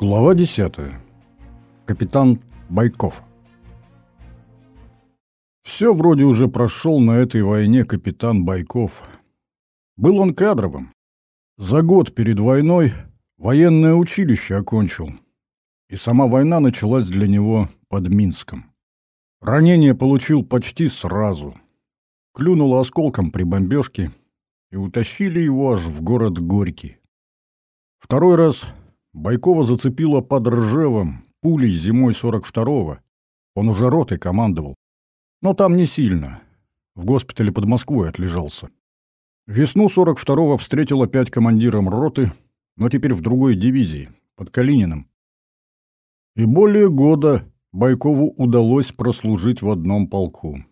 Глава 10. Капитан Байков. Все вроде уже прошел на этой войне капитан Байков. Был он кадровым. За год перед войной военное училище окончил. И сама война началась для него под Минском. Ранение получил почти сразу. Клюнуло осколком при бомбежке, и утащили его аж в город Горький. Второй раз Байкова зацепила под Ржевом пулей зимой 42-го. Он уже ротой командовал. Но там не сильно. В госпитале под Москвой отлежался. Весну 42-го встретил опять командиром роты, но теперь в другой дивизии, под Калининым. И более года Байкову удалось прослужить в одном полку.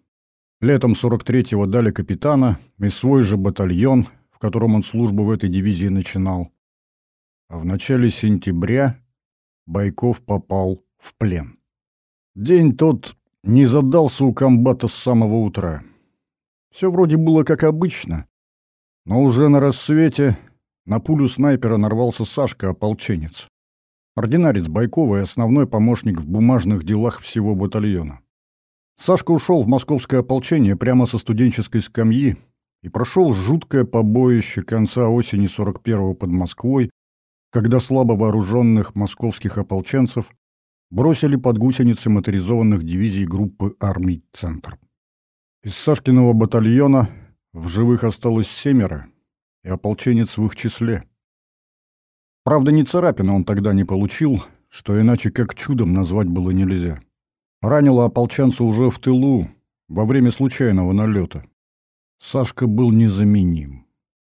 Летом 43-го дали капитана и свой же батальон, в котором он службу в этой дивизии начинал а в начале сентября Байков попал в плен. День тот не задался у комбата с самого утра. Все вроде было как обычно, но уже на рассвете на пулю снайпера нарвался Сашка-ополченец. Ординарец Байкова и основной помощник в бумажных делах всего батальона. Сашка ушел в московское ополчение прямо со студенческой скамьи и прошел жуткое побоище конца осени 41-го под Москвой, когда слабо вооруженных московских ополченцев бросили под гусеницы моторизованных дивизий группы армий «Центр». Из Сашкиного батальона в живых осталось семеро, и ополченец в их числе. Правда, ни царапина он тогда не получил, что иначе как чудом назвать было нельзя. Ранило ополченца уже в тылу, во время случайного налета. Сашка был незаменим.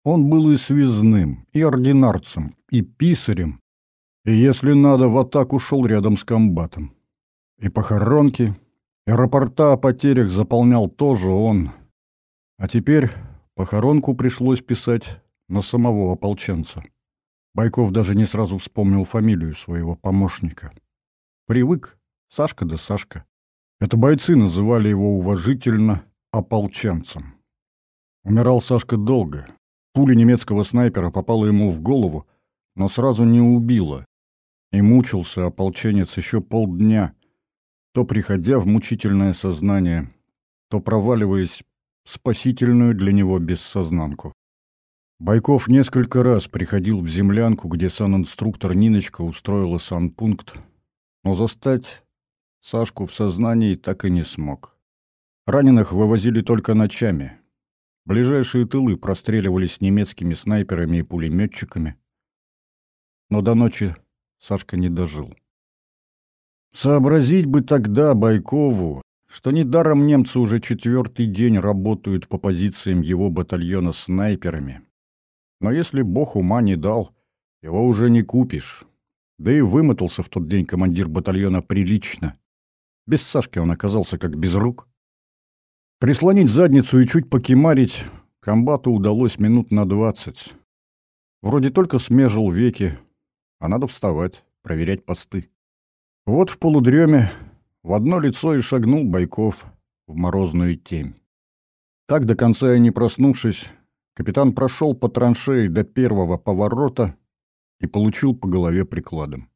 Он был и связным, и ординарцем, и писарем, и, если надо, в атаку шел рядом с комбатом. И похоронки, и рапорта о потерях заполнял тоже он. А теперь похоронку пришлось писать на самого ополченца. Байков даже не сразу вспомнил фамилию своего помощника. Привык, Сашка да Сашка. Это бойцы называли его уважительно ополченцем. Умирал Сашка долго, Пуля немецкого снайпера попала ему в голову, но сразу не убила. И мучился ополченец еще полдня, то приходя в мучительное сознание, то проваливаясь в спасительную для него бессознанку. Байков несколько раз приходил в землянку, где санинструктор Ниночка устроила санпункт, но застать Сашку в сознании так и не смог. Раненых вывозили только ночами, Ближайшие тылы простреливались немецкими снайперами и пулеметчиками. Но до ночи Сашка не дожил. Сообразить бы тогда Байкову, что недаром немцы уже четвертый день работают по позициям его батальона снайперами. Но если бог ума не дал, его уже не купишь. Да и вымотался в тот день командир батальона прилично. Без Сашки он оказался как без рук. Прислонить задницу и чуть покемарить комбату удалось минут на двадцать. Вроде только смежил веки, а надо вставать, проверять посты. Вот в полудреме в одно лицо и шагнул Байков в морозную темь. Так, до конца и не проснувшись, капитан прошел по траншеи до первого поворота и получил по голове прикладом.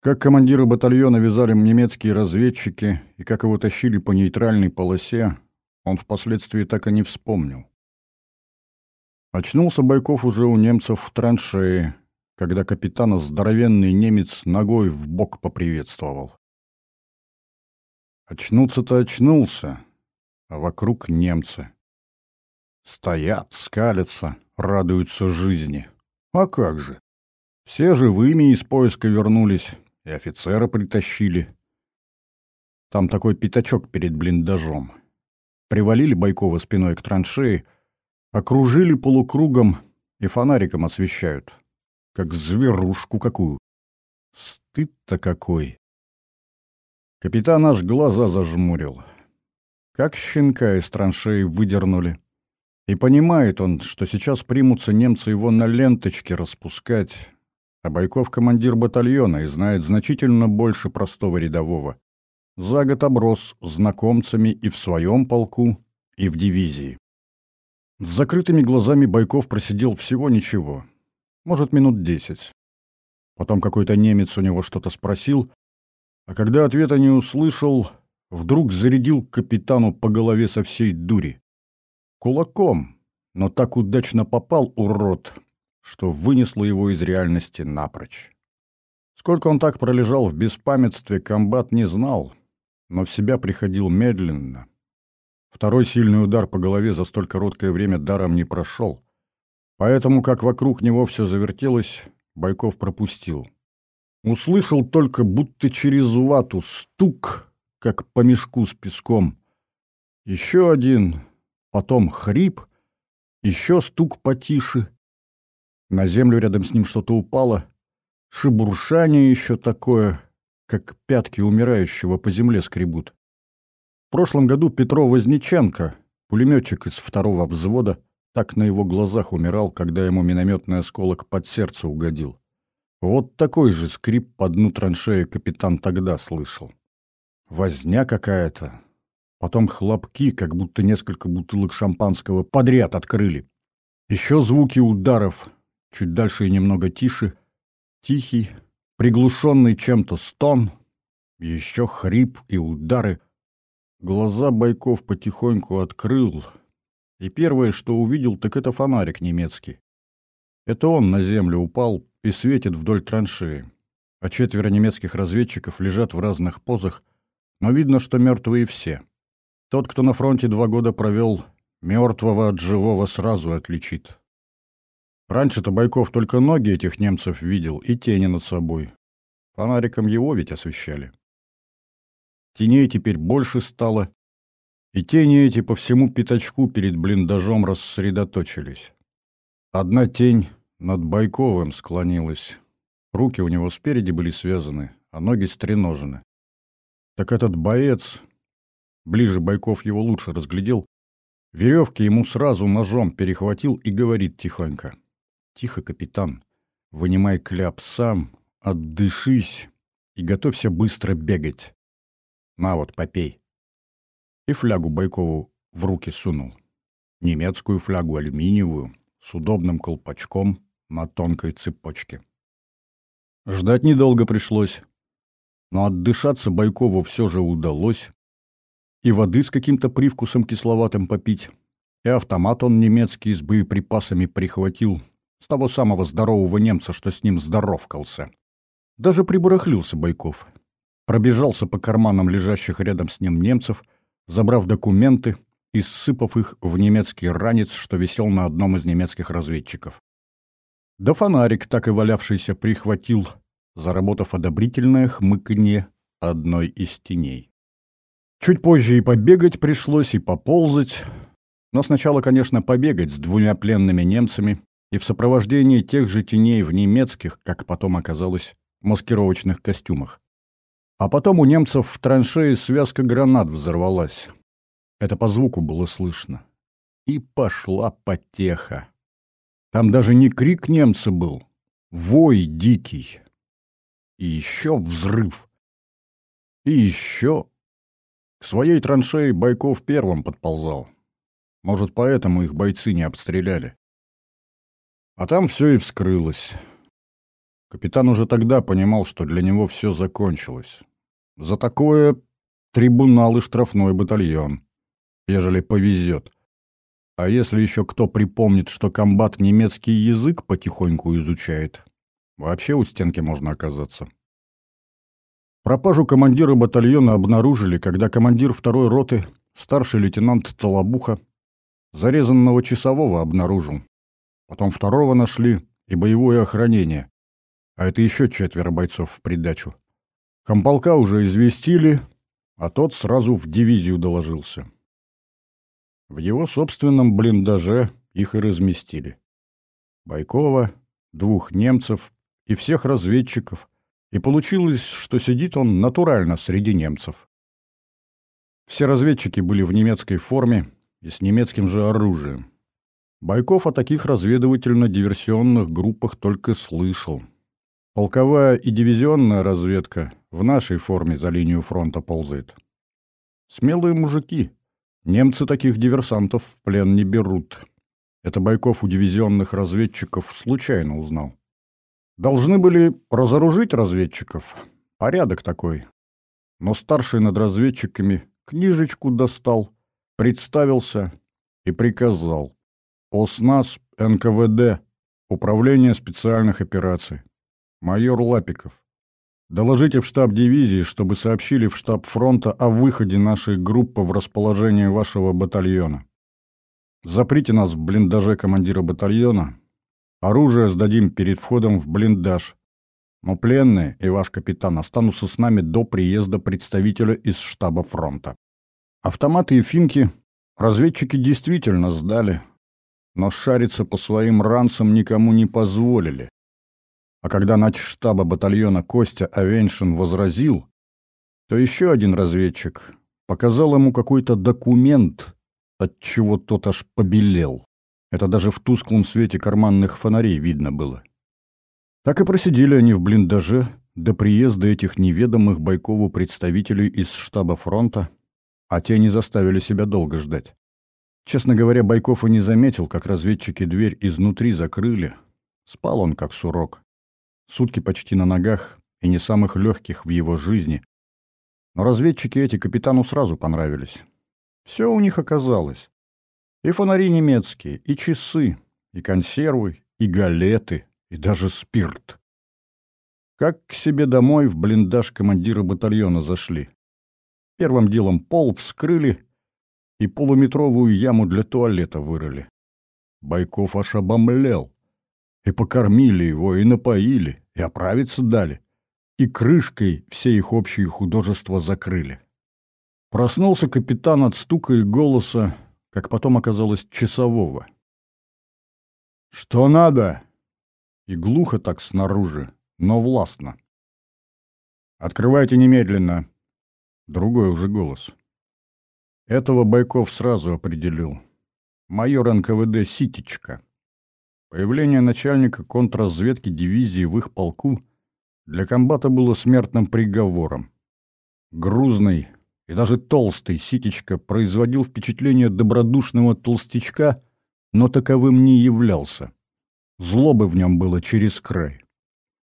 Как командиры батальона вязали немецкие разведчики и как его тащили по нейтральной полосе, он впоследствии так и не вспомнил. Очнулся Байков уже у немцев в траншее, когда капитана здоровенный немец ногой в бок поприветствовал. Очнуться-то очнулся, а вокруг немцы. Стоят, скалятся, радуются жизни. А как же? Все живыми из поиска вернулись, и офицера притащили. Там такой пятачок перед блиндажом привалили Байкова спиной к траншеи, окружили полукругом и фонариком освещают. Как зверушку какую. Стыд-то какой. Капитан аж глаза зажмурил. Как щенка из траншеи выдернули. И понимает он, что сейчас примутся немцы его на ленточке распускать, а Байков командир батальона и знает значительно больше простого рядового за год оброс знакомцами и в своем полку, и в дивизии. С закрытыми глазами Байков просидел всего ничего, может, минут десять. Потом какой-то немец у него что-то спросил, а когда ответа не услышал, вдруг зарядил капитану по голове со всей дури. Кулаком, но так удачно попал урод, что вынесло его из реальности напрочь. Сколько он так пролежал в беспамятстве, комбат не знал, но в себя приходил медленно. Второй сильный удар по голове за столь короткое время даром не прошел. Поэтому, как вокруг него все завертелось, Байков пропустил. Услышал только, будто через вату, стук, как по мешку с песком. Еще один, потом хрип, еще стук потише. На землю рядом с ним что-то упало. Шебуршание еще такое, как пятки умирающего по земле скребут. В прошлом году Петро Возниченко, пулеметчик из второго взвода, так на его глазах умирал, когда ему минометный осколок под сердце угодил. Вот такой же скрип по дну траншеи капитан тогда слышал. Возня какая-то. Потом хлопки, как будто несколько бутылок шампанского подряд открыли. Еще звуки ударов, чуть дальше и немного тише. Тихий, приглушенный чем-то стон. Еще хрип и удары. Глаза Байков потихоньку открыл. И первое, что увидел, так это фонарик немецкий. Это он на землю упал, и светит вдоль траншеи, а четверо немецких разведчиков лежат в разных позах, но видно, что мертвые все. Тот, кто на фронте два года провел, мертвого от живого сразу отличит. Раньше-то Байков только ноги этих немцев видел и тени над собой. Фонариком его ведь освещали. Теней теперь больше стало, и тени эти по всему пятачку перед блиндажом рассредоточились. Одна тень над Байковым склонилась. Руки у него спереди были связаны, а ноги стреножены. Так этот боец, ближе Байков его лучше разглядел, веревки ему сразу ножом перехватил и говорит тихонько. «Тихо, капитан, вынимай кляп сам, отдышись и готовься быстро бегать. На вот, попей». И флягу Байкову в руки сунул. Немецкую флягу алюминиевую, с удобным колпачком, на тонкой цепочке. Ждать недолго пришлось, но отдышаться Байкову все же удалось, и воды с каким-то привкусом кисловатым попить, и автомат он немецкий с боеприпасами прихватил, с того самого здорового немца, что с ним здоровкался. Даже прибарахлился Байков. Пробежался по карманам лежащих рядом с ним немцев, забрав документы и ссыпав их в немецкий ранец, что висел на одном из немецких разведчиков. Да фонарик, так и валявшийся, прихватил, заработав одобрительное хмыканье одной из теней. Чуть позже и побегать пришлось, и поползать. Но сначала, конечно, побегать с двумя пленными немцами и в сопровождении тех же теней в немецких, как потом оказалось, маскировочных костюмах. А потом у немцев в траншее связка гранат взорвалась. Это по звуку было слышно. И пошла потеха. Там даже не крик немца был, вой дикий. И еще взрыв. И еще... К своей траншеи Байков первым подползал. Может, поэтому их бойцы не обстреляли. А там все и вскрылось. Капитан уже тогда понимал, что для него все закончилось. За такое трибунал и штрафной батальон, ежели повезет. А если еще кто припомнит, что комбат немецкий язык потихоньку изучает, вообще у стенки можно оказаться. Пропажу командира батальона обнаружили, когда командир второй роты, старший лейтенант Толобуха, зарезанного часового обнаружил. Потом второго нашли и боевое охранение. А это еще четверо бойцов в придачу. Комполка уже известили, а тот сразу в дивизию доложился. В его собственном блиндаже их и разместили. Байкова, двух немцев и всех разведчиков, и получилось, что сидит он натурально среди немцев. Все разведчики были в немецкой форме и с немецким же оружием. Байков о таких разведывательно-диверсионных группах только слышал. Полковая и дивизионная разведка в нашей форме за линию фронта ползает. Смелые мужики, Немцы таких диверсантов в плен не берут. Это Байков у дивизионных разведчиков случайно узнал. Должны были разоружить разведчиков. Порядок такой. Но старший над разведчиками книжечку достал, представился и приказал. ОСНАС НКВД, Управление специальных операций. Майор Лапиков. Доложите в штаб дивизии, чтобы сообщили в штаб фронта о выходе нашей группы в расположение вашего батальона. Заприте нас в блиндаже командира батальона. Оружие сдадим перед входом в блиндаж. Но пленные и ваш капитан останутся с нами до приезда представителя из штаба фронта. Автоматы и финки разведчики действительно сдали, но шариться по своим ранцам никому не позволили. А когда штаба батальона Костя Авеншин возразил, то еще один разведчик показал ему какой-то документ, от чего тот аж побелел. Это даже в тусклом свете карманных фонарей видно было. Так и просидели они в блиндаже до приезда этих неведомых Байкову представителей из штаба фронта, а те не заставили себя долго ждать. Честно говоря, Байков и не заметил, как разведчики дверь изнутри закрыли. Спал он как сурок сутки почти на ногах и не самых легких в его жизни. Но разведчики эти капитану сразу понравились. Все у них оказалось. И фонари немецкие, и часы, и консервы, и галеты, и даже спирт. Как к себе домой в блиндаж командира батальона зашли. Первым делом пол вскрыли и полуметровую яму для туалета вырыли. Байков аж обомлел. И покормили его, и напоили, и оправиться дали. И крышкой все их общие художества закрыли. Проснулся капитан от стука и голоса, как потом оказалось, часового. «Что надо?» И глухо так снаружи, но властно. «Открывайте немедленно!» Другой уже голос. Этого Байков сразу определил. Майор НКВД Ситечка. Появление начальника контрразведки дивизии в их полку для комбата было смертным приговором. Грузный и даже толстый Ситечка производил впечатление добродушного толстячка, но таковым не являлся. Злобы в нем было через край.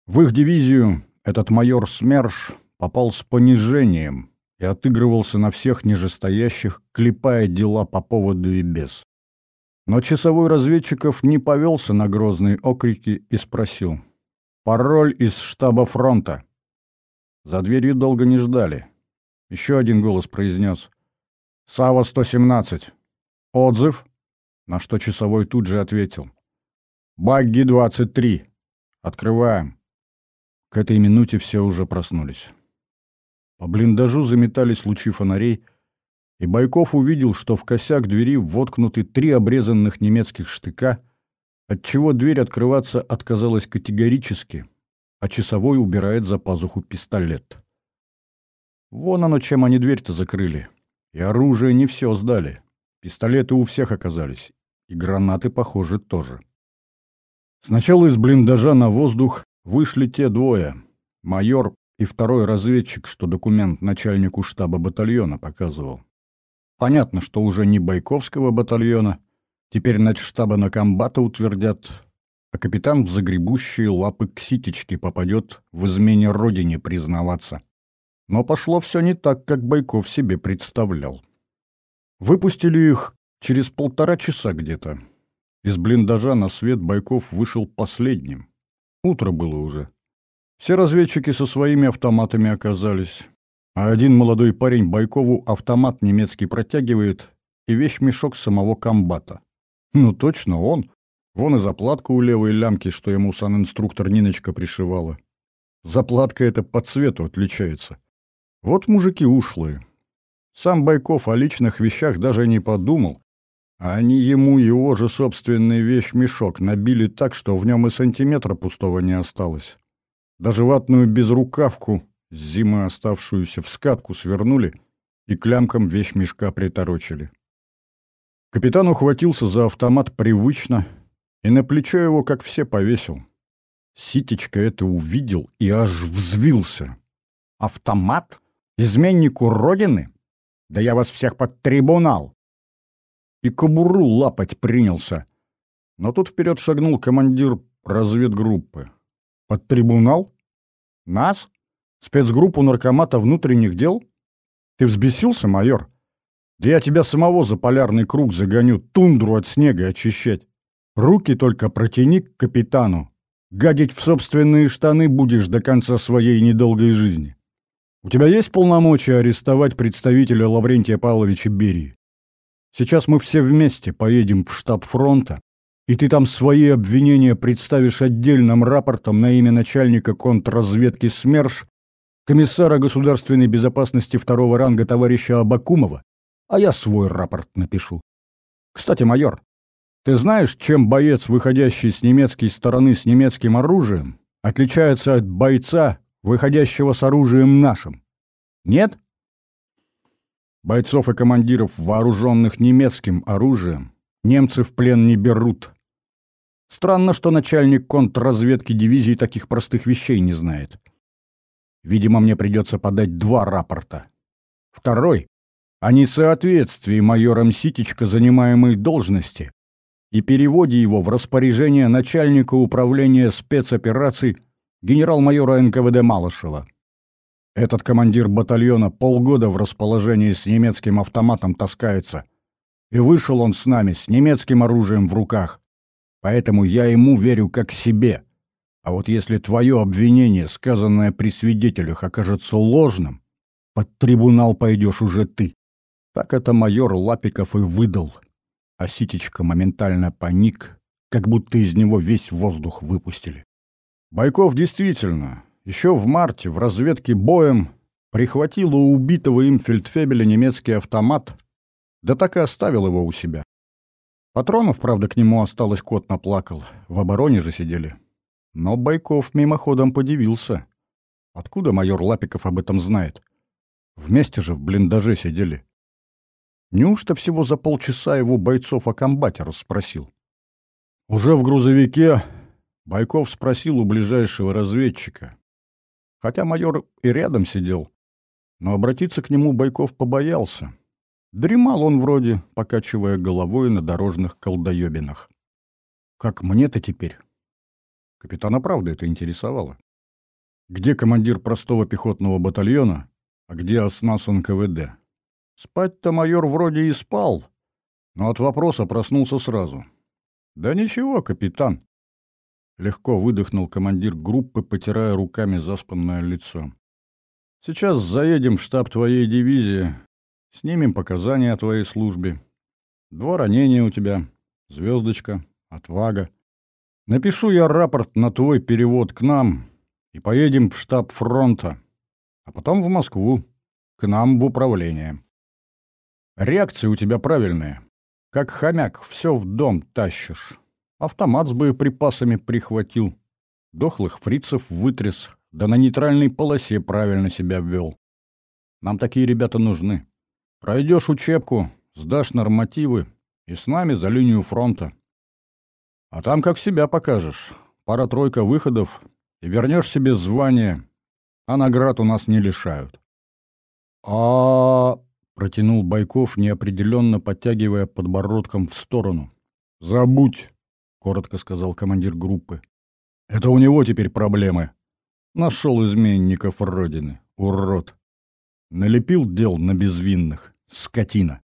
В их дивизию этот майор СМЕРШ попал с понижением и отыгрывался на всех нижестоящих, клепая дела по поводу и без. Но часовой разведчиков не повелся на грозные окрики и спросил. «Пароль из штаба фронта». За дверью долго не ждали. Еще один голос произнес. «Сава-117». «Отзыв?» На что часовой тут же ответил. «Багги-23. Открываем». К этой минуте все уже проснулись. По блиндажу заметались лучи фонарей, и Байков увидел, что в косяк двери воткнуты три обрезанных немецких штыка, отчего дверь открываться отказалась категорически, а часовой убирает за пазуху пистолет. Вон оно, чем они дверь-то закрыли. И оружие не все сдали. Пистолеты у всех оказались. И гранаты, похоже, тоже. Сначала из блиндажа на воздух вышли те двое. Майор и второй разведчик, что документ начальнику штаба батальона показывал. Понятно, что уже не Байковского батальона. Теперь начштаба на комбата утвердят, а капитан в загребущие лапы к ситечке попадет в измене родине признаваться. Но пошло все не так, как Байков себе представлял. Выпустили их через полтора часа где-то. Из блиндажа на свет Байков вышел последним. Утро было уже. Все разведчики со своими автоматами оказались. А один молодой парень Байкову автомат немецкий протягивает и вещь-мешок самого комбата. Ну точно он. Вон и заплатка у левой лямки, что ему санинструктор Ниночка пришивала. Заплатка эта по цвету отличается. Вот мужики ушлые. Сам Байков о личных вещах даже не подумал, а они ему его же собственный вещь-мешок набили так, что в нем и сантиметра пустого не осталось. Даже ватную безрукавку с зимы оставшуюся в скатку свернули и клямком вещмешка приторочили. Капитан ухватился за автомат привычно и на плечо его, как все, повесил. Ситечка это увидел и аж взвился. «Автомат? Изменнику Родины? Да я вас всех под трибунал!» И кобуру лапать принялся. Но тут вперед шагнул командир разведгруппы. Под трибунал? Нас? Спецгруппу наркомата внутренних дел? Ты взбесился, майор? Да я тебя самого за полярный круг загоню, тундру от снега очищать. Руки только протяни к капитану. Гадить в собственные штаны будешь до конца своей недолгой жизни. У тебя есть полномочия арестовать представителя Лаврентия Павловича Берии? Сейчас мы все вместе поедем в штаб фронта, и ты там свои обвинения представишь отдельным рапортом на имя начальника контрразведки СМЕРШ, комиссара государственной безопасности второго ранга товарища Абакумова, а я свой рапорт напишу. Кстати, майор, ты знаешь, чем боец, выходящий с немецкой стороны с немецким оружием, отличается от бойца, выходящего с оружием нашим? Нет? Бойцов и командиров, вооруженных немецким оружием, немцы в плен не берут. Странно, что начальник контрразведки дивизии таких простых вещей не знает. Видимо, мне придется подать два рапорта. Второй — о несоответствии майором Ситечко занимаемой должности и переводе его в распоряжение начальника управления спецопераций генерал-майора НКВД Малышева. Этот командир батальона полгода в расположении с немецким автоматом таскается. И вышел он с нами с немецким оружием в руках. Поэтому я ему верю как себе. А вот если твое обвинение, сказанное при свидетелях, окажется ложным, под трибунал пойдешь уже ты. Так это майор Лапиков и выдал. А Ситечка моментально паник, как будто из него весь воздух выпустили. Байков действительно, еще в марте в разведке боем прихватил у убитого им фельдфебеля немецкий автомат, да так и оставил его у себя. Патронов, правда, к нему осталось кот наплакал, в обороне же сидели. Но Байков мимоходом подивился. Откуда майор Лапиков об этом знает? Вместе же в блиндаже сидели. Неужто всего за полчаса его бойцов о комбате расспросил? Уже в грузовике Байков спросил у ближайшего разведчика. Хотя майор и рядом сидел, но обратиться к нему Байков побоялся. Дремал он вроде, покачивая головой на дорожных колдоебинах. Как мне-то теперь? Капитана правда это интересовало. Где командир простого пехотного батальона, а где оснас НКВД? Спать-то майор вроде и спал, но от вопроса проснулся сразу. «Да ничего, капитан. Легко выдохнул командир группы, потирая руками заспанное лицо. «Сейчас заедем в штаб твоей дивизии, снимем показания о твоей службе. Два ранения у тебя, звездочка, отвага. Напишу я рапорт на твой перевод к нам и поедем в штаб фронта, а потом в Москву, к нам в управление. Реакция у тебя правильная. Как хомяк, все в дом тащишь. Автомат с боеприпасами прихватил. Дохлых фрицев вытряс, да на нейтральной полосе правильно себя ввел. Нам такие ребята нужны. Пройдешь учебку, сдашь нормативы и с нами за линию фронта. А там как себя покажешь. Пара-тройка выходов и вернешь себе звание, а наград у нас не лишают. А, протянул Байков, неопределенно подтягивая подбородком в сторону. Забудь, коротко сказал командир группы. Это у него теперь проблемы. Нашел изменников Родины, урод. Налепил дел на безвинных, скотина.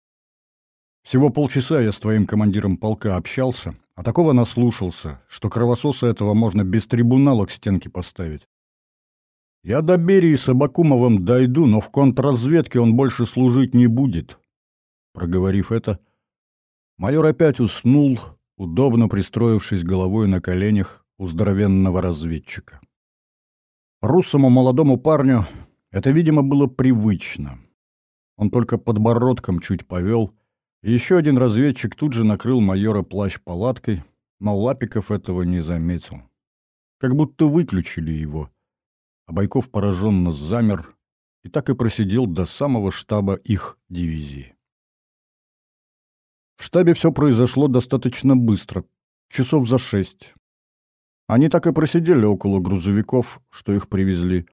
Всего полчаса я с твоим командиром полка общался, а такого наслушался, что кровососа этого можно без трибунала к стенке поставить. Я до Берии с Абакумовым дойду, но в контрразведке он больше служить не будет. Проговорив это, майор опять уснул, удобно пристроившись головой на коленях у здоровенного разведчика. Русому молодому парню это, видимо, было привычно. Он только подбородком чуть повел, еще один разведчик тут же накрыл майора плащ-палаткой, но Лапиков этого не заметил. Как будто выключили его. А Байков пораженно замер и так и просидел до самого штаба их дивизии. В штабе все произошло достаточно быстро, часов за шесть. Они так и просидели около грузовиков, что их привезли.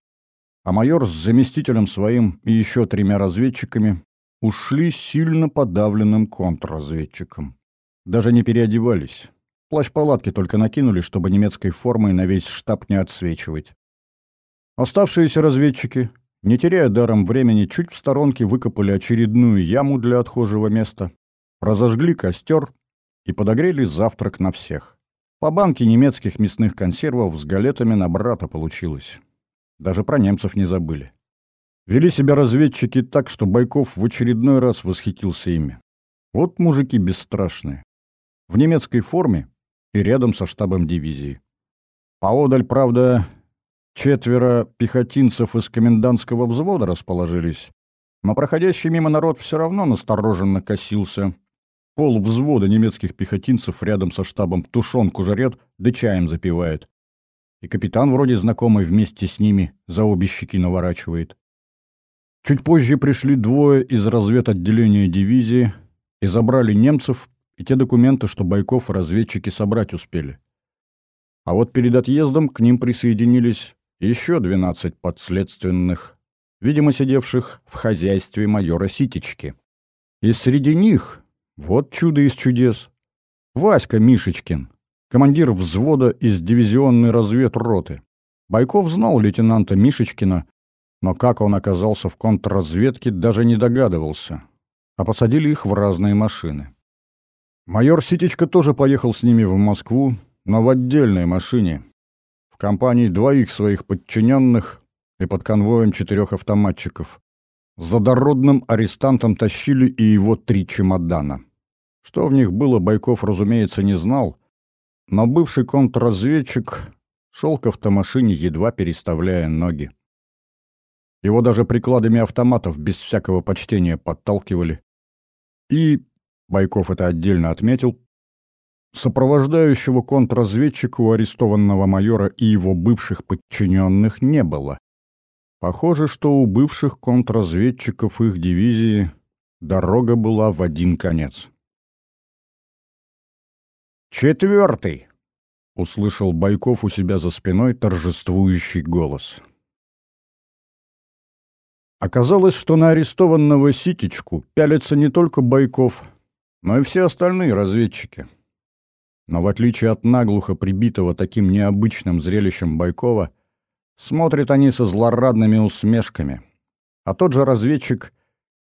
А майор с заместителем своим и еще тремя разведчиками ушли сильно подавленным контрразведчиком. Даже не переодевались. Плащ-палатки только накинули, чтобы немецкой формой на весь штаб не отсвечивать. Оставшиеся разведчики, не теряя даром времени, чуть в сторонке выкопали очередную яму для отхожего места, разожгли костер и подогрели завтрак на всех. По банке немецких мясных консервов с галетами на брата получилось. Даже про немцев не забыли. Вели себя разведчики так, что Байков в очередной раз восхитился ими. Вот мужики бесстрашные. В немецкой форме и рядом со штабом дивизии. Поодаль, правда, четверо пехотинцев из комендантского взвода расположились, но проходящий мимо народ все равно настороженно косился. Пол взвода немецких пехотинцев рядом со штабом тушенку жарет, да чаем запивает. И капитан вроде знакомый вместе с ними за обе щеки наворачивает. Чуть позже пришли двое из разведотделения дивизии и забрали немцев и те документы, что Байков разведчики собрать успели. А вот перед отъездом к ним присоединились еще 12 подследственных, видимо, сидевших в хозяйстве майора Ситечки. И среди них, вот чудо из чудес, Васька Мишечкин, командир взвода из дивизионной разведроты. Байков знал лейтенанта Мишечкина, но как он оказался в контрразведке, даже не догадывался. А посадили их в разные машины. Майор Ситечка тоже поехал с ними в Москву, но в отдельной машине, в компании двоих своих подчиненных и под конвоем четырех автоматчиков. За дородным арестантом тащили и его три чемодана. Что в них было, Байков, разумеется, не знал, но бывший контрразведчик шел к автомашине, едва переставляя ноги. Его даже прикладами автоматов без всякого почтения подталкивали. И Байков это отдельно отметил, сопровождающего контрразведчика у арестованного майора и его бывших подчиненных не было. Похоже, что у бывших контрразведчиков их дивизии дорога была в один конец. «Четвертый!» — услышал Байков у себя за спиной торжествующий голос. Оказалось, что на арестованного Ситечку пялится не только Байков, но и все остальные разведчики. Но в отличие от наглухо прибитого таким необычным зрелищем Байкова, смотрят они со злорадными усмешками. А тот же разведчик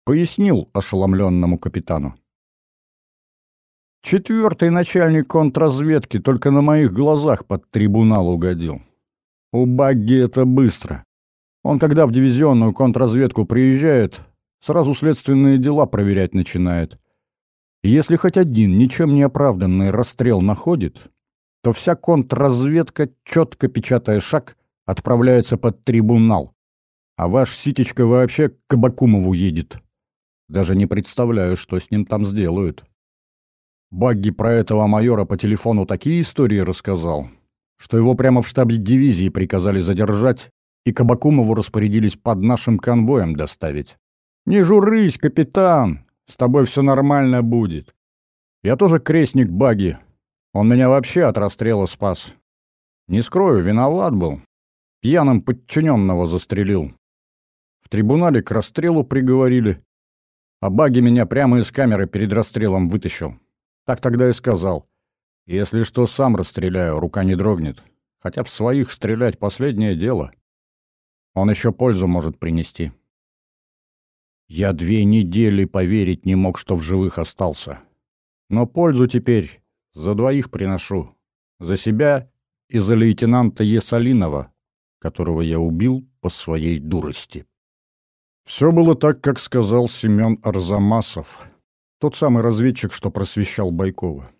пояснил ошеломленному капитану. Четвертый начальник контрразведки только на моих глазах под трибунал угодил. У Багги это быстро. Он, когда в дивизионную контрразведку приезжает, сразу следственные дела проверять начинает — если хоть один ничем не оправданный расстрел находит, то вся контрразведка, четко печатая шаг, отправляется под трибунал. А ваш Ситечка вообще к Кабакумову едет. Даже не представляю, что с ним там сделают. Багги про этого майора по телефону такие истории рассказал, что его прямо в штабе дивизии приказали задержать и Кабакумову распорядились под нашим конвоем доставить. «Не журись, капитан!» С тобой все нормально будет. Я тоже крестник Баги. Он меня вообще от расстрела спас. Не скрою, виноват был. Пьяным подчиненного застрелил. В трибунале к расстрелу приговорили. А Баги меня прямо из камеры перед расстрелом вытащил. Так тогда и сказал. Если что, сам расстреляю, рука не дрогнет. Хотя в своих стрелять последнее дело. Он еще пользу может принести. Я две недели поверить не мог, что в живых остался. Но пользу теперь за двоих приношу. За себя и за лейтенанта Есалинова, которого я убил по своей дурости. Все было так, как сказал Семен Арзамасов, тот самый разведчик, что просвещал Байкова.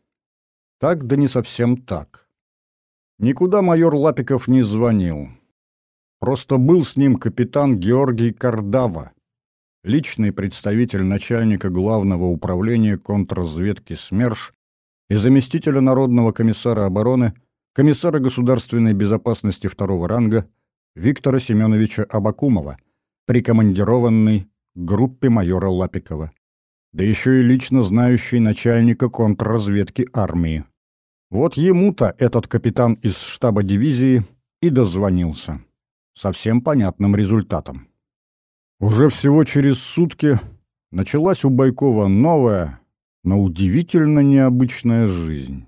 Так, да не совсем так. Никуда майор Лапиков не звонил. Просто был с ним капитан Георгий Кардава, личный представитель начальника Главного управления контрразведки СМЕРШ и заместителя Народного комиссара обороны, комиссара государственной безопасности второго ранга Виктора Семеновича Абакумова, прикомандированный группе майора Лапикова, да еще и лично знающий начальника контрразведки армии. Вот ему-то этот капитан из штаба дивизии и дозвонился. Совсем понятным результатом. Уже всего через сутки началась у Байкова новая, но удивительно необычная жизнь.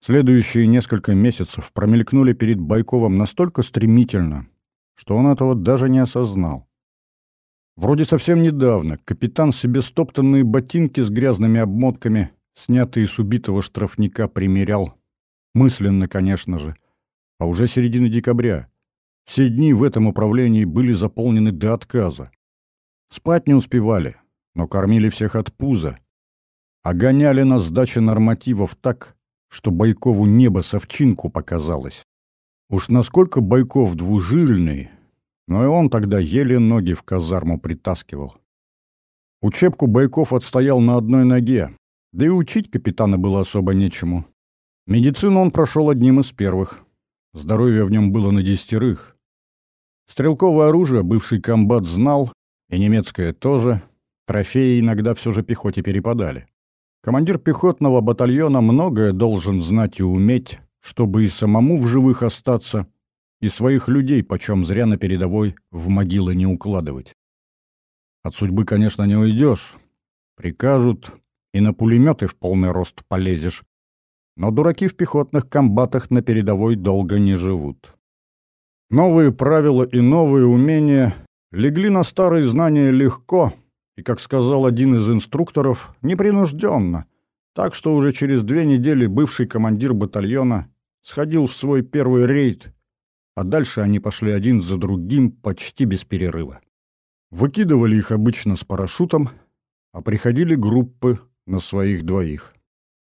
Следующие несколько месяцев промелькнули перед Байковым настолько стремительно, что он этого даже не осознал. Вроде совсем недавно капитан себе стоптанные ботинки с грязными обмотками, снятые с убитого штрафника, примерял. Мысленно, конечно же. А уже середина декабря. Все дни в этом управлении были заполнены до отказа. Спать не успевали, но кормили всех от пуза. А гоняли на сдаче нормативов так, что Байкову небо совчинку показалось. Уж насколько Байков двужильный, но и он тогда еле ноги в казарму притаскивал. Учебку Байков отстоял на одной ноге, да и учить капитана было особо нечему. Медицину он прошел одним из первых. Здоровье в нем было на десятерых. Стрелковое оружие бывший комбат знал, и немецкое тоже. Трофеи иногда все же пехоте перепадали. Командир пехотного батальона многое должен знать и уметь, чтобы и самому в живых остаться, и своих людей почем зря на передовой в могилы не укладывать. От судьбы, конечно, не уйдешь. Прикажут, и на пулеметы в полный рост полезешь. Но дураки в пехотных комбатах на передовой долго не живут. Новые правила и новые умения легли на старые знания легко и, как сказал один из инструкторов, непринужденно, так что уже через две недели бывший командир батальона сходил в свой первый рейд а дальше они пошли один за другим почти без перерыва. Выкидывали их обычно с парашютом, а приходили группы на своих двоих.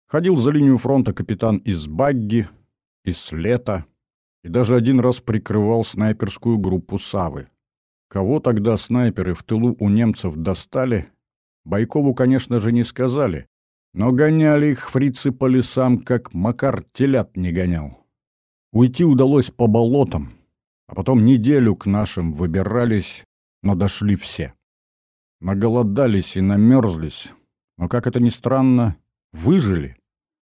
Ходил за линию фронта капитан из Багги, из Лета, и даже один раз прикрывал снайперскую группу Савы. Кого тогда снайперы в тылу у немцев достали, Байкову, конечно же, не сказали, но гоняли их фрицы по лесам, как Макар телят не гонял. Уйти удалось по болотам, а потом неделю к нашим выбирались, но дошли все. Наголодались и намерзлись, но, как это ни странно, выжили.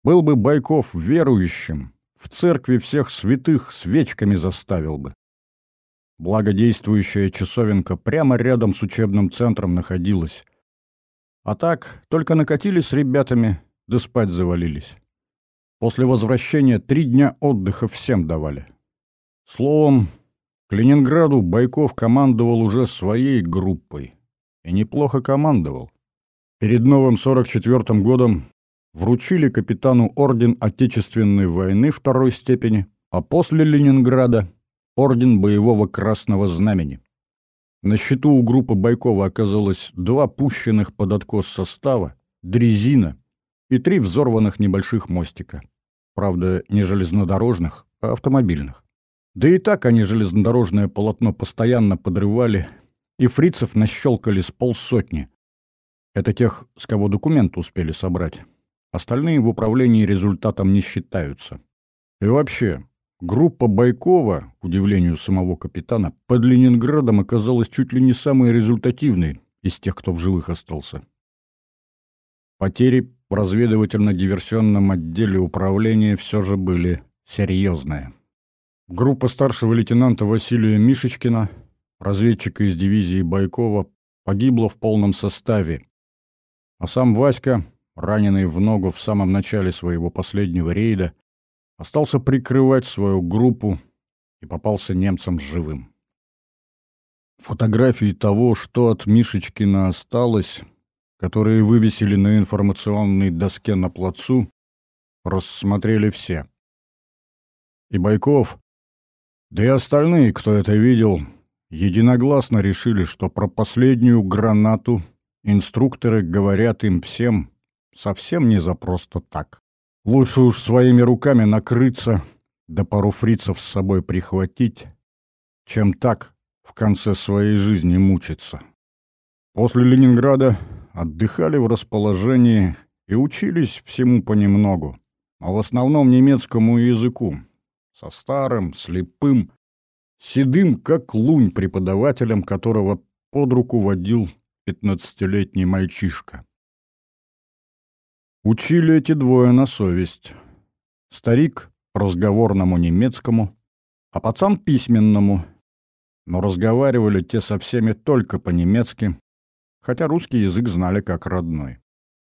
Был бы Байков верующим, в церкви всех святых свечками заставил бы. Благодействующая часовенка прямо рядом с учебным центром находилась. А так, только накатились с ребятами, да спать завалились. После возвращения три дня отдыха всем давали. Словом, к Ленинграду Байков командовал уже своей группой. И неплохо командовал. Перед новым 44-м годом вручили капитану орден Отечественной войны второй степени, а после Ленинграда — орден Боевого Красного Знамени. На счету у группы Байкова оказалось два пущенных под откос состава, дрезина и три взорванных небольших мостика. Правда, не железнодорожных, а автомобильных. Да и так они железнодорожное полотно постоянно подрывали, и фрицев нащелкали с полсотни. Это тех, с кого документ успели собрать. Остальные в управлении результатом не считаются. И вообще, группа Байкова, к удивлению самого капитана, под Ленинградом оказалась чуть ли не самой результативной из тех, кто в живых остался. Потери в разведывательно-диверсионном отделе управления все же были серьезные. Группа старшего лейтенанта Василия Мишечкина, разведчика из дивизии Байкова, погибла в полном составе, а сам Васька, раненый в ногу в самом начале своего последнего рейда, остался прикрывать свою группу и попался немцам живым. Фотографии того, что от Мишечкина осталось, которые вывесили на информационной доске на плацу, рассмотрели все. И Байков, да и остальные, кто это видел, единогласно решили, что про последнюю гранату инструкторы говорят им всем совсем не за просто так. Лучше уж своими руками накрыться, да пару фрицев с собой прихватить, чем так в конце своей жизни мучиться. После Ленинграда отдыхали в расположении и учились всему понемногу, а в основном немецкому языку, со старым, слепым, седым, как лунь преподавателем, которого под руку водил пятнадцатилетний мальчишка. Учили эти двое на совесть. Старик — разговорному немецкому, а пацан — письменному. Но разговаривали те со всеми только по-немецки, хотя русский язык знали как родной.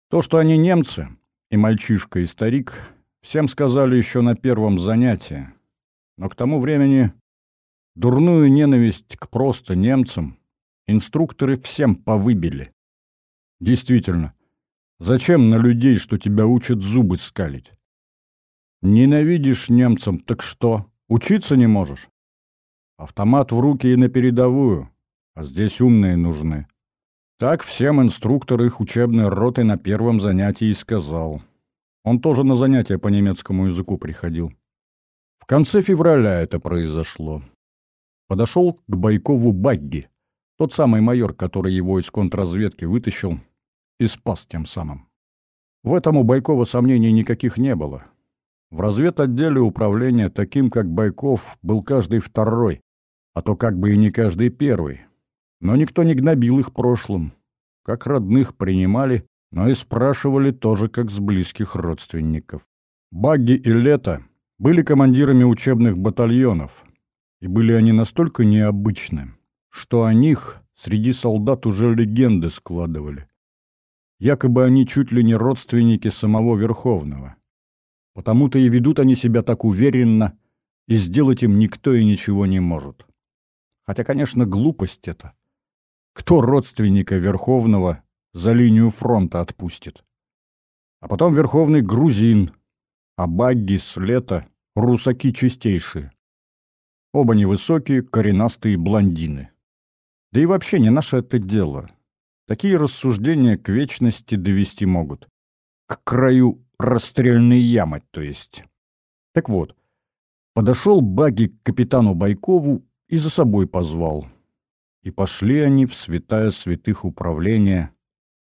То, что они немцы, и мальчишка, и старик, Всем сказали еще на первом занятии. Но к тому времени дурную ненависть к просто немцам инструкторы всем повыбили. Действительно, зачем на людей, что тебя учат, зубы скалить? Ненавидишь немцам, так что, учиться не можешь? Автомат в руки и на передовую, а здесь умные нужны. Так всем инструктор их учебной роты на первом занятии и сказал. Он тоже на занятия по немецкому языку приходил. В конце февраля это произошло. Подошел к Байкову Багги, тот самый майор, который его из контрразведки вытащил и спас тем самым. В этом у Байкова сомнений никаких не было. В разведотделе управления таким, как Байков, был каждый второй, а то как бы и не каждый первый. Но никто не гнобил их прошлым. Как родных принимали, но и спрашивали тоже как с близких родственников. Багги и Лето были командирами учебных батальонов, и были они настолько необычны, что о них среди солдат уже легенды складывали. Якобы они чуть ли не родственники самого Верховного. Потому-то и ведут они себя так уверенно, и сделать им никто и ничего не может. Хотя, конечно, глупость это. Кто родственника Верховного за линию фронта отпустит? А потом Верховный грузин, а багги с лета — русаки чистейшие. Оба невысокие, коренастые блондины. Да и вообще не наше это дело. Такие рассуждения к вечности довести могут. К краю расстрельной ямы, то есть. Так вот, подошел Баги к капитану Байкову и за собой позвал и пошли они в святая святых управления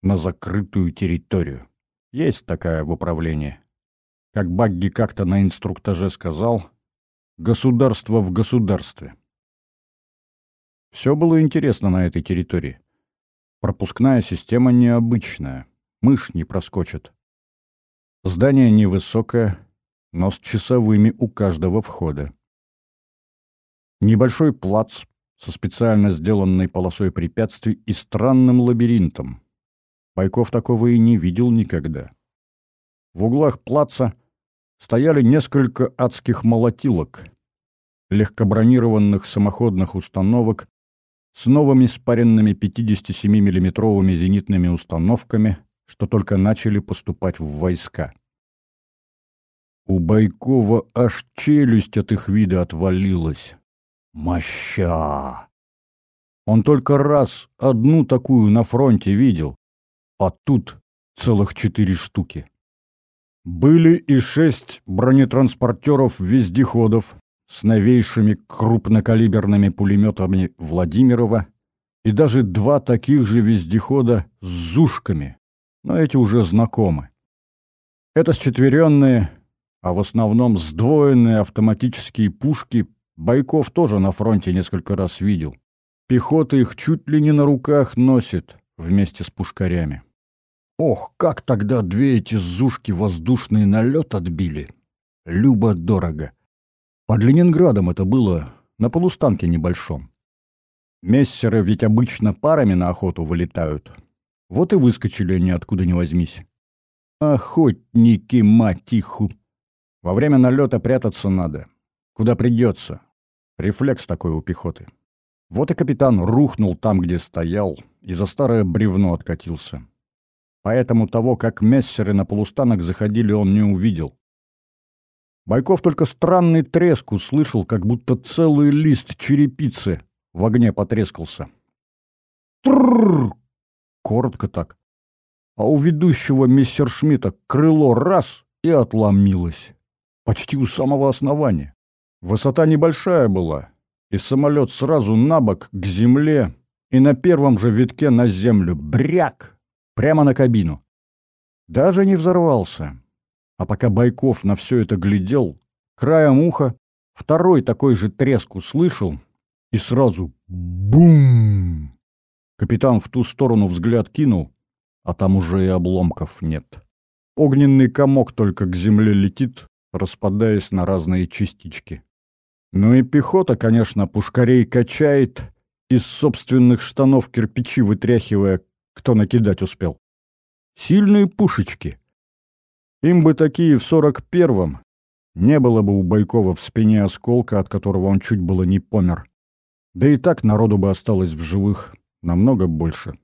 на закрытую территорию. Есть такая в управлении. Как Багги как-то на инструктаже сказал, государство в государстве. Все было интересно на этой территории. Пропускная система необычная, мышь не проскочит. Здание невысокое, но с часовыми у каждого входа. Небольшой плац со специально сделанной полосой препятствий и странным лабиринтом. Байков такого и не видел никогда. В углах плаца стояли несколько адских молотилок, легкобронированных самоходных установок с новыми спаренными 57 миллиметровыми зенитными установками, что только начали поступать в войска. У Байкова аж челюсть от их вида отвалилась. Моща! Он только раз одну такую на фронте видел, а тут целых четыре штуки. Были и шесть бронетранспортеров-вездеходов с новейшими крупнокалиберными пулеметами Владимирова и даже два таких же вездехода с зушками, но эти уже знакомы. Это счетверенные, а в основном сдвоенные автоматические пушки Байков тоже на фронте несколько раз видел. Пехота их чуть ли не на руках носит вместе с пушкарями. Ох, как тогда две эти зушки воздушный налет отбили. Любо-дорого. Под Ленинградом это было на полустанке небольшом. Мессеры ведь обычно парами на охоту вылетают. Вот и выскочили они откуда ни возьмись. Охотники, мать иху! Во время налета прятаться надо. Куда придется. Рефлекс такой у пехоты. Вот и капитан рухнул там, где стоял, и за старое бревно откатился. Поэтому того, как мессеры на полустанок заходили, он не увидел. Байков только странный треск услышал, как будто целый лист черепицы в огне потрескался. Трррр! Коротко так. А у ведущего мессершмитта крыло раз и отломилось. Почти у самого основания. Высота небольшая была, и самолет сразу на бок к земле и на первом же витке на землю. Бряк! Прямо на кабину. Даже не взорвался. А пока Байков на все это глядел, краем уха второй такой же треск услышал, и сразу бум! Капитан в ту сторону взгляд кинул, а там уже и обломков нет. Огненный комок только к земле летит, распадаясь на разные частички. Ну и пехота, конечно, пушкарей качает, из собственных штанов кирпичи вытряхивая, кто накидать успел. Сильные пушечки. Им бы такие в сорок первом. Не было бы у Байкова в спине осколка, от которого он чуть было не помер. Да и так народу бы осталось в живых намного больше.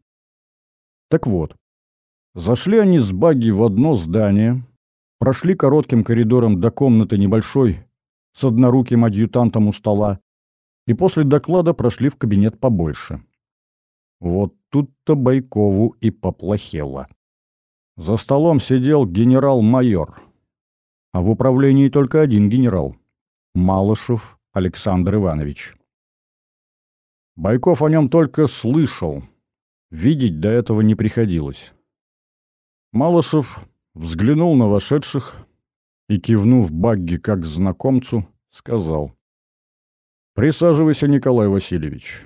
Так вот, зашли они с Багги в одно здание, прошли коротким коридором до комнаты небольшой, с одноруким адъютантом у стола, и после доклада прошли в кабинет побольше. Вот тут-то Байкову и поплохело. За столом сидел генерал-майор, а в управлении только один генерал — Малышев Александр Иванович. Байков о нем только слышал, видеть до этого не приходилось. Малышев взглянул на вошедших и, кивнув Багги как знакомцу, сказал. «Присаживайся, Николай Васильевич».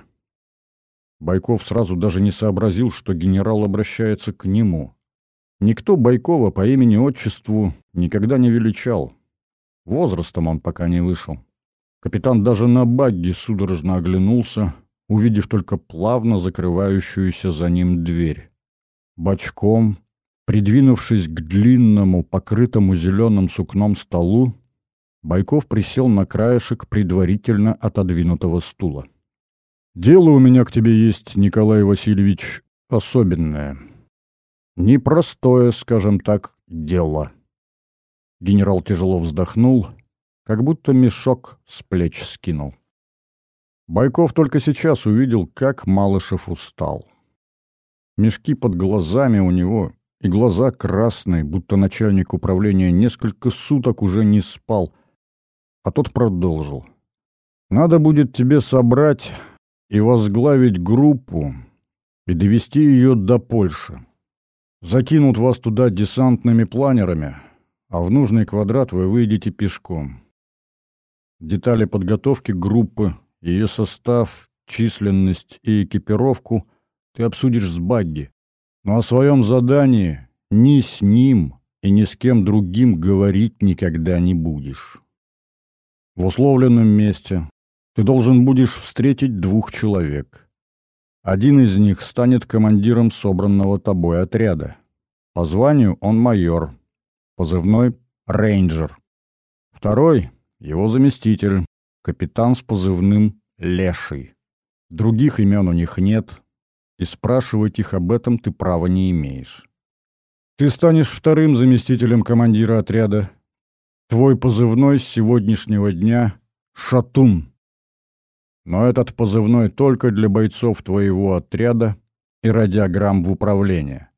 Байков сразу даже не сообразил, что генерал обращается к нему. Никто Байкова по имени-отчеству никогда не величал. Возрастом он пока не вышел. Капитан даже на багги судорожно оглянулся, увидев только плавно закрывающуюся за ним дверь. Бочком, придвинувшись к длинному, покрытому зеленым сукном столу, Байков присел на краешек предварительно отодвинутого стула. «Дело у меня к тебе есть, Николай Васильевич, особенное. Непростое, скажем так, дело». Генерал тяжело вздохнул, как будто мешок с плеч скинул. Байков только сейчас увидел, как Малышев устал. Мешки под глазами у него, и глаза красные, будто начальник управления несколько суток уже не спал. А тот продолжил. «Надо будет тебе собрать и возглавить группу и довести ее до Польши. Закинут вас туда десантными планерами, а в нужный квадрат вы выйдете пешком. Детали подготовки группы ее состав, численность и экипировку ты обсудишь с Багги. Но о своем задании ни с ним и ни с кем другим говорить никогда не будешь. В условленном месте ты должен будешь встретить двух человек. Один из них станет командиром собранного тобой отряда. По званию он майор, позывной «рейнджер». Второй — его заместитель, капитан с позывным «Леший». Других имен у них нет, и спрашивать их об этом ты права не имеешь. Ты станешь вторым заместителем командира отряда. Твой позывной с сегодняшнего дня — «Шатун». Но этот позывной только для бойцов твоего отряда и радиограмм в управление.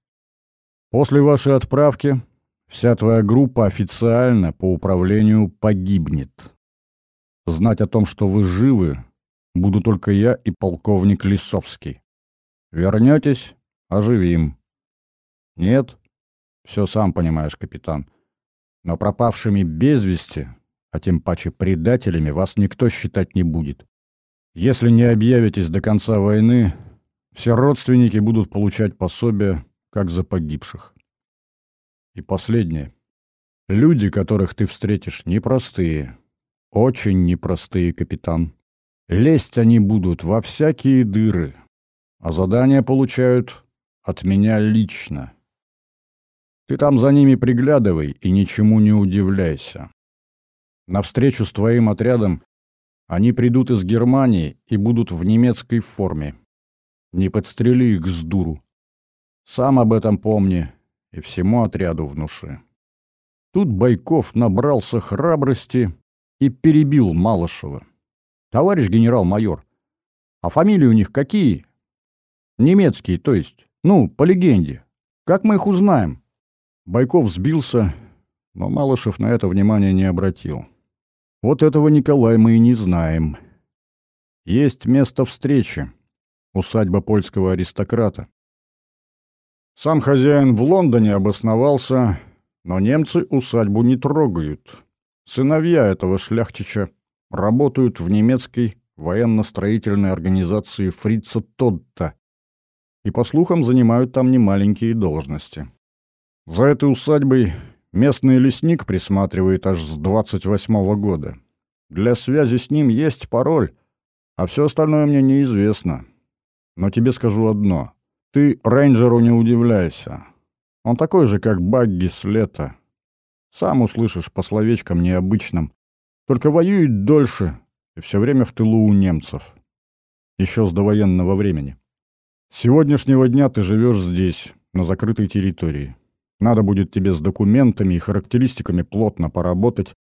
После вашей отправки вся твоя группа официально по управлению погибнет. Знать о том, что вы живы, буду только я и полковник Лисовский. Вернетесь — оживим. Нет? Все сам понимаешь, капитан. Но пропавшими без вести, а тем паче предателями, вас никто считать не будет. Если не объявитесь до конца войны, все родственники будут получать пособие, как за погибших. И последнее. Люди, которых ты встретишь, непростые. Очень непростые, капитан. Лезть они будут во всякие дыры, а задания получают от меня лично. Ты там за ними приглядывай и ничему не удивляйся. На встречу с твоим отрядом они придут из Германии и будут в немецкой форме. Не подстрели их с дуру. Сам об этом помни и всему отряду внуши. Тут Байков набрался храбрости и перебил Малышева. «Товарищ генерал-майор, а фамилии у них какие?» «Немецкие, то есть. Ну, по легенде. Как мы их узнаем?» Байков сбился, но Малышев на это внимание не обратил. «Вот этого, Николай, мы и не знаем. Есть место встречи. Усадьба польского аристократа. Сам хозяин в Лондоне обосновался, но немцы усадьбу не трогают. Сыновья этого шляхтича работают в немецкой военно-строительной организации Фрица Тодта и, по слухам, занимают там немаленькие должности. За этой усадьбой местный лесник присматривает аж с 28-го года. Для связи с ним есть пароль, а все остальное мне неизвестно. Но тебе скажу одно. Ты рейнджеру не удивляйся. Он такой же, как Багги с лета. Сам услышишь по словечкам необычным. Только воюют дольше и все время в тылу у немцев. Еще с довоенного времени. С сегодняшнего дня ты живешь здесь, на закрытой территории. Надо будет тебе с документами и характеристиками плотно поработать,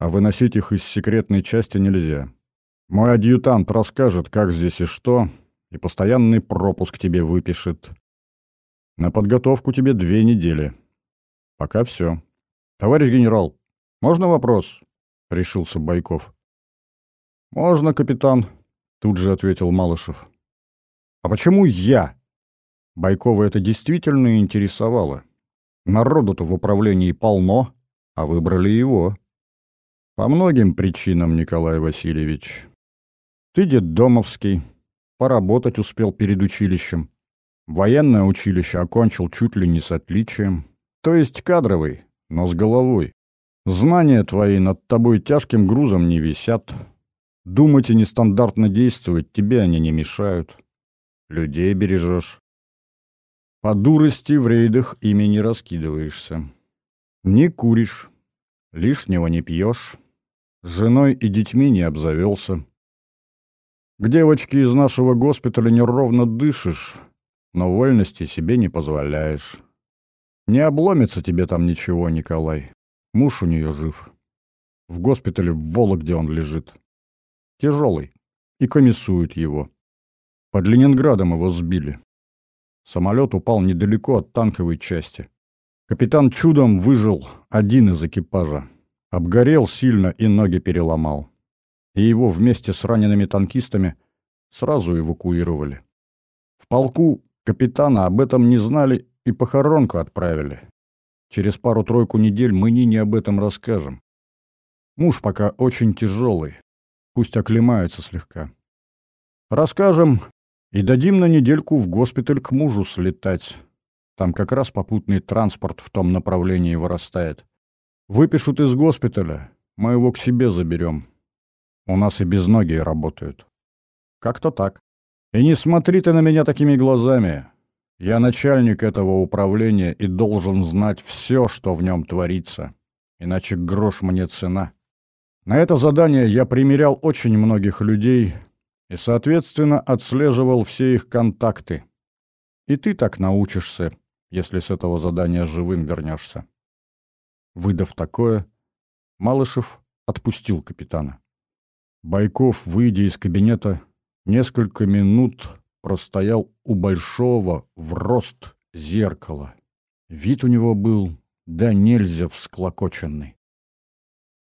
а выносить их из секретной части нельзя. Мой адъютант расскажет, как здесь и что, и постоянный пропуск тебе выпишет. На подготовку тебе две недели. Пока все. Товарищ генерал, можно вопрос? Решился Байков. Можно, капитан, тут же ответил Малышев. А почему я? Байкова это действительно интересовало. Народу-то в управлении полно, а выбрали его. По многим причинам, Николай Васильевич. Ты детдомовский, поработать успел перед училищем. Военное училище окончил чуть ли не с отличием. То есть кадровый, но с головой. Знания твои над тобой тяжким грузом не висят. Думать и нестандартно действовать тебе они не мешают. Людей бережешь. По дурости в рейдах ими не раскидываешься. Не куришь, лишнего не пьешь, с женой и детьми не обзавелся. К девочке из нашего госпиталя неровно дышишь, но вольности себе не позволяешь. Не обломится тебе там ничего, Николай. Муж у нее жив. В госпитале в Вологде он лежит. Тяжелый. И комиссуют его. Под Ленинградом его сбили. Самолет упал недалеко от танковой части. Капитан чудом выжил один из экипажа. Обгорел сильно и ноги переломал. И его вместе с ранеными танкистами сразу эвакуировали. В полку капитана об этом не знали и похоронку отправили. Через пару-тройку недель мы Нине об этом расскажем. Муж пока очень тяжелый, пусть оклемается слегка. Расскажем и дадим на недельку в госпиталь к мужу слетать. Там как раз попутный транспорт в том направлении вырастает. Выпишут из госпиталя, мы его к себе заберем. У нас и безногие работают. Как-то так. И не смотри ты на меня такими глазами. Я начальник этого управления и должен знать все, что в нем творится. Иначе грош мне цена. На это задание я примерял очень многих людей, и, соответственно, отслеживал все их контакты. И ты так научишься, если с этого задания живым вернешься. Выдав такое, Малышев отпустил капитана. Байков, выйдя из кабинета, несколько минут простоял у большого в рост зеркала. Вид у него был да нельзя всклокоченный.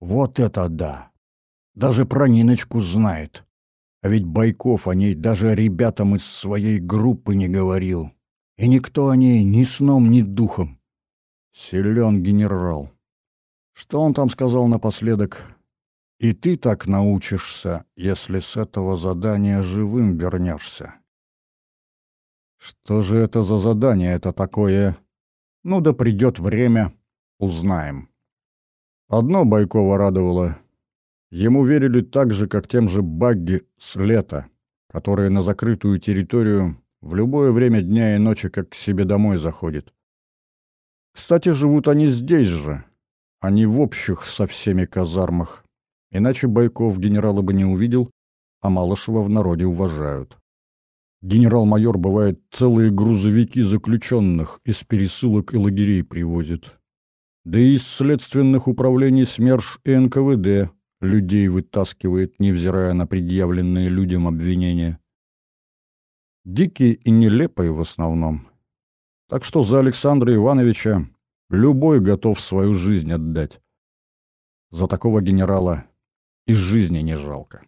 Вот это да! Даже про Ниночку знает. А ведь Байков о ней даже ребятам из своей группы не говорил. И никто о ней ни сном, ни духом. Силен генерал. Что он там сказал напоследок? И ты так научишься, если с этого задания живым вернешься. Что же это за задание это такое? Ну да придет время, узнаем. Одно Байкова радовало. Ему верили так же, как тем же багги с лета, которые на закрытую территорию в любое время дня и ночи как к себе домой заходит. Кстати, живут они здесь же, а не в общих со всеми казармах. Иначе Байков генерала бы не увидел, а Малышева в народе уважают. Генерал-майор, бывает, целые грузовики заключенных из пересылок и лагерей привозит. Да и из следственных управлений СМЕРШ и НКВД людей вытаскивает, невзирая на предъявленные людям обвинения. Дикие и нелепые в основном. Так что за Александра Ивановича любой готов свою жизнь отдать. За такого генерала и жизни не жалко.